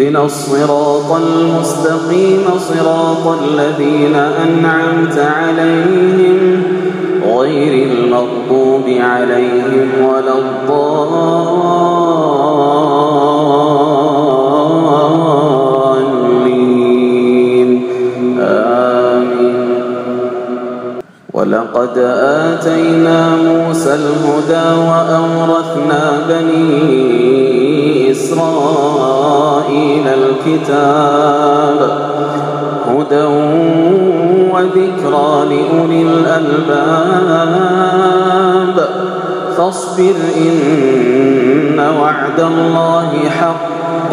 اهدنا الصراط المستقيم صراط الذين أنعمت عليهم غير المغضوب عليهم ولا الضالين. آمين. ولقد آتينا موسى الهدى وأورثنا بني إسرائيل الكتاب هدى وذكرى لأولي الألباب. فاصبر إن وعد الله حق.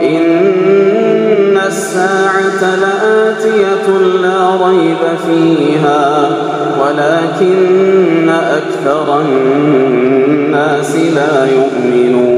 إن الساعة لآتية لا ريب فيها ولكن أكثر الناس لا يؤمنون.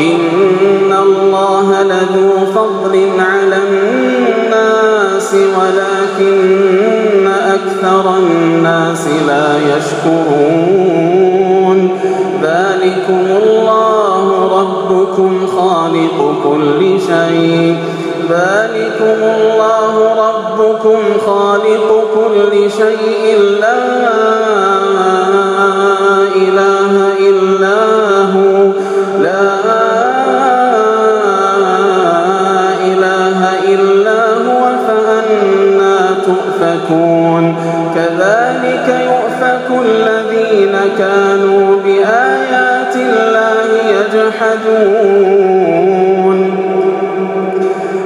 إن الله لذو فضل على الناس ولكن أكثر الناس لا يشكرون ذلكم الله ربكم خالق كل شيء ذلكم الله ربكم خالق كل شيء لا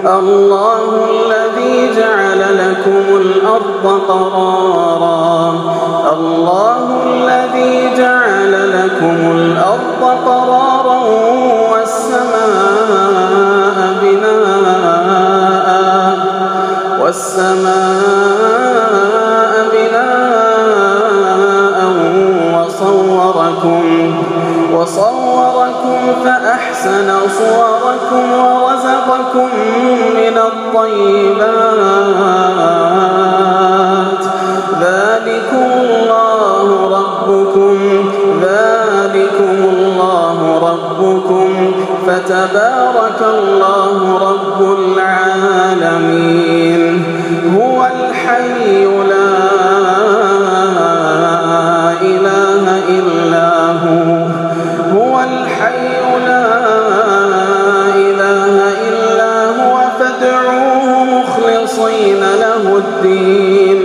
الله الذي جعل لكم الأرض قرارا. الله الذي جعل لكم الأرض قرارا والسماء بناء والسماء ربكم فتبارك الله رب العالمين. هو الحي لا إله إلا هو. هو الحي لا إله إلا هو. فادعوه مخلصين له الدين.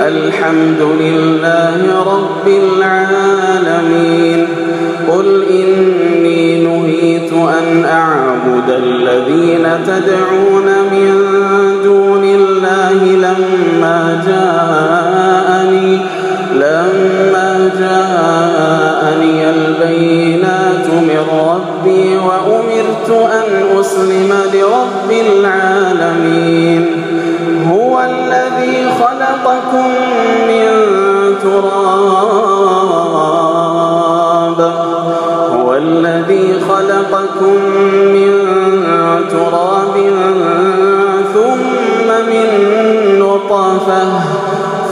الحمد لله رب العالمين. قل إن أن أعبد الذين تدعون من دون الله لما جاءني لما جاءني البينات من ربي وأمرت أن أسلم لرب العالمين. هو الذي خلقكم من تراب هو الذي خلقكم من تراب ثم من نطفة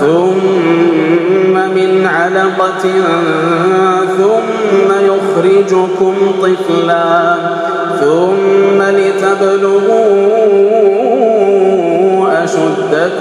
ثم من علقة ثم يخرجكم طفلا ثم لتبلغوا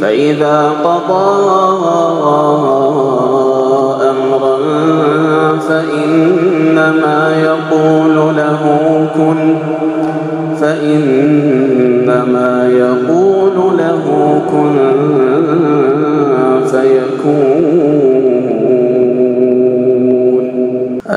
فإذا قضى أمرا فإنما يقول له كن فإنما يقول له كن فيكون.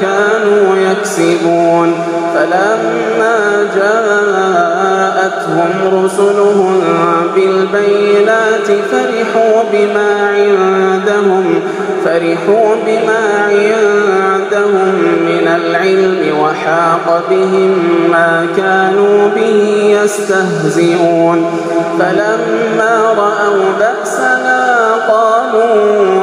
كانوا يكسبون. فلما جاءتهم رسلهم بالبينات فرحوا بما عندهم فرحوا بما عندهم من العلم وحاق بهم ما كانوا به يستهزئون. فلما رأوا بأسنا قالوا